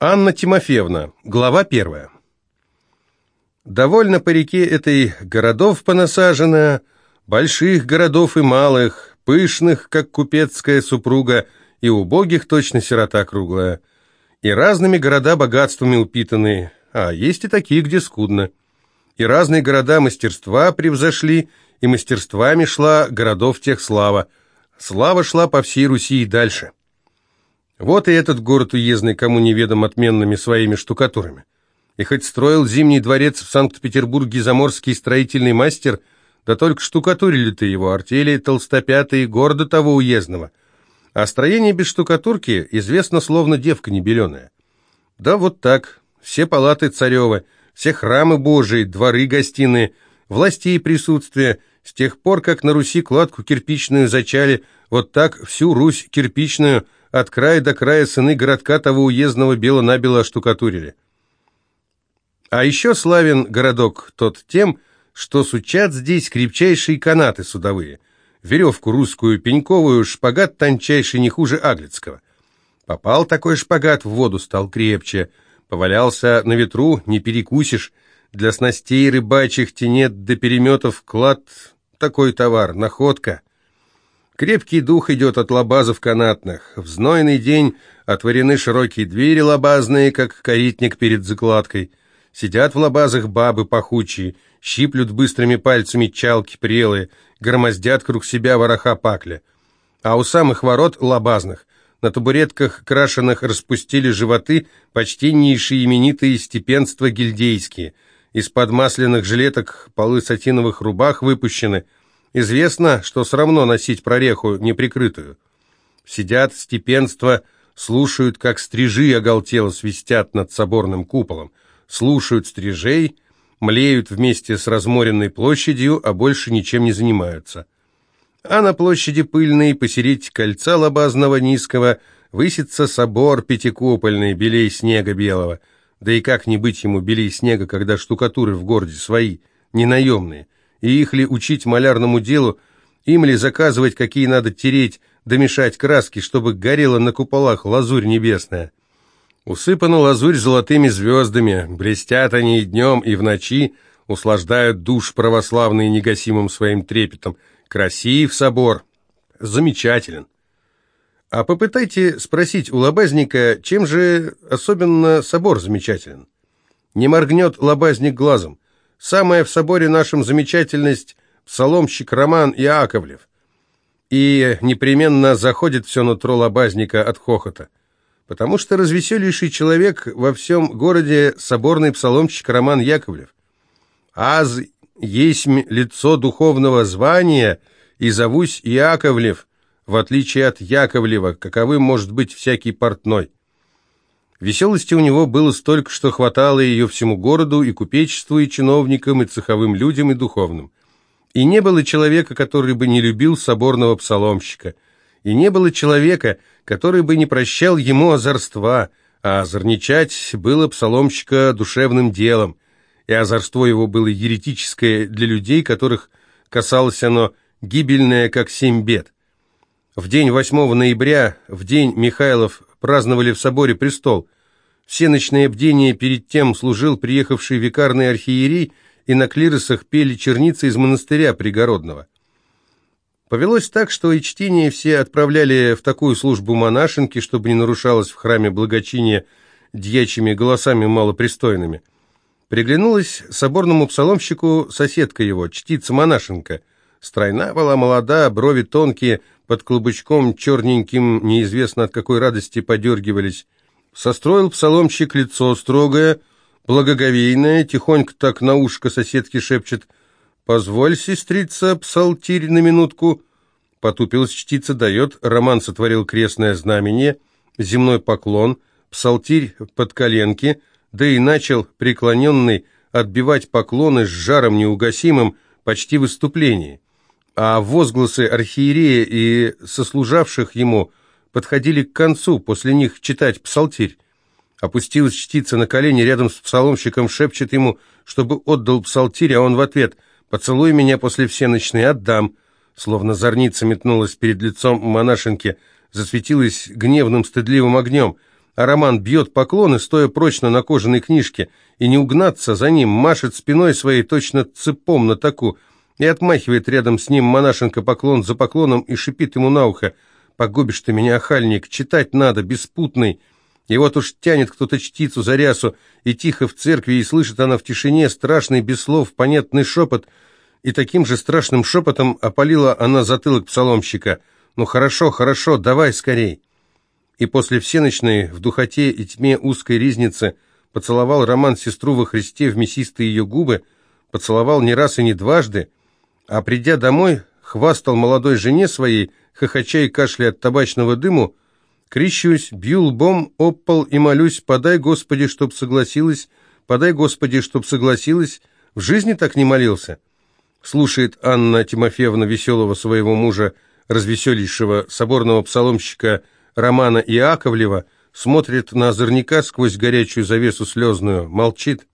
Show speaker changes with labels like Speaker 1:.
Speaker 1: Анна Тимофеевна, глава первая. Довольно по реке этой городов понасажено, больших городов и малых, пышных, как купецкая супруга, и убогих, точно сирота круглая. И разными города богатствами упитаны, а есть и такие, где скудно. И разные города мастерства превзошли, и мастерствами шла городов тех слава. Слава шла по всей Руси и дальше. Вот и этот город уездный, кому неведом отменными своими штукатурами. И хоть строил Зимний дворец в Санкт-Петербурге заморский строительный мастер, да только штукатурили-то его артели толстопятые города того уездного. А строение без штукатурки известно словно девка небеленая. Да вот так, все палаты царева, все храмы Божии, дворы гостиные, власти и присутствие, с тех пор, как на Руси кладку кирпичную зачали, вот так всю Русь кирпичную – от края до края сыны городка того уездного бело-набело штукатурили. А еще славен городок тот тем, что сучат здесь крепчайшие канаты судовые, веревку русскую пеньковую, шпагат тончайший не хуже аглицкого. Попал такой шпагат в воду, стал крепче, повалялся на ветру, не перекусишь, для снастей рыбачьих тенет до переметов клад такой товар, находка. Крепкий дух идет от лабазов канатных. В знойный день отворены широкие двери лабазные, как каитник перед закладкой. Сидят в лабазах бабы пахучие, щиплют быстрыми пальцами чалки прелые, громоздят круг себя вороха пакля. А у самых ворот лабазных на табуретках крашеных распустили животы почтеннейшие именитые степенства гильдейские. Из-под масляных жилеток полы сатиновых рубах выпущены – Известно, что срамно носить прореху неприкрытую. Сидят степенства, слушают, как стрижи оголтело свистят над соборным куполом, слушают стрижей, млеют вместе с разморенной площадью, а больше ничем не занимаются. А на площади пыльной, посередь кольца лобазного низкого, высится собор пятикупольный, белей снега белого. Да и как не быть ему белей снега, когда штукатуры в городе свои, ненаемные – и их ли учить малярному делу, им ли заказывать, какие надо тереть, домешать краски, чтобы горела на куполах лазурь небесная. Усыпана лазурь золотыми звездами, блестят они и днем, и в ночи, услаждают душ православный негасимым своим трепетом. Красив собор, замечателен. А попытайте спросить у лобазника, чем же особенно собор замечателен? Не моргнет лобазник глазом. Самая в соборе нашем замечательность – псаломщик Роман Иаковлев. И непременно заходит все нутро лобазника от хохота. Потому что развеселейший человек во всем городе соборный псаломщик Роман Яковлев. Аз есть лицо духовного звания, и зовусь Яковлев, в отличие от Яковлева, каковым может быть всякий портной. Веселости у него было столько, что хватало ее всему городу, и купечеству, и чиновникам, и цеховым людям, и духовным. И не было человека, который бы не любил соборного псаломщика, и не было человека, который бы не прощал ему озорства, а озорничать было псаломщика душевным делом, и озорство его было еретическое для людей, которых касалось оно гибельное, как семь бед. В день 8 ноября, в день Михайлов праздновали в соборе престол. Все ночные бдения перед тем служил приехавший викарный архиерей, и на клиросах пели черницы из монастыря пригородного. Повелось так, что и чтение все отправляли в такую службу монашенки, чтобы не нарушалось в храме благочиние дьячьими голосами малопристойными. Приглянулась соборному псаломщику соседка его, чтица-монашенка. Стройна была молода, брови тонкие, под клубочком черненьким, неизвестно от какой радости, подергивались. Состроил псаломщик лицо строгое, благоговейное, тихонько так на ушко соседки шепчет «Позволь, сестрица, псалтирь на минутку». Потупилась чтица, дает, Роман сотворил крестное знамение, земной поклон, псалтирь под коленки, да и начал, преклоненный, отбивать поклоны с жаром неугасимым, почти выступлении а возгласы архиерея и сослужавших ему подходили к концу, после них читать псалтирь. Опустилась чтица на колени рядом с псаломщиком, шепчет ему, чтобы отдал псалтирь, а он в ответ «Поцелуй меня после всеночной, отдам». Словно зорница метнулась перед лицом монашенки, засветилась гневным стыдливым огнем. а Роман бьет поклоны, стоя прочно на кожаной книжке, и не угнаться за ним, машет спиной своей точно цепом на таку, и отмахивает рядом с ним монашенка поклон за поклоном и шипит ему на ухо, «Погубишь ты меня, охальник, читать надо, беспутный!» И вот уж тянет кто-то чтицу за рясу, и тихо в церкви, и слышит она в тишине страшный, без слов, понятный шепот, и таким же страшным шепотом опалила она затылок псаломщика. «Ну хорошо, хорошо, давай скорей!» И после всеночной, в духоте и тьме узкой ризницы, поцеловал Роман сестру во Христе в мясистые ее губы, поцеловал не раз и не дважды, а придя домой, хвастал молодой жене своей, хохоча и кашляя от табачного дыму, Крещусь, бью лбом об и молюсь, подай, Господи, чтоб согласилась, подай, Господи, чтоб согласилась. В жизни так не молился. Слушает Анна Тимофеевна веселого своего мужа, развеселейшего соборного псаломщика Романа Иаковлева, смотрит на озорника сквозь горячую завесу слезную, молчит.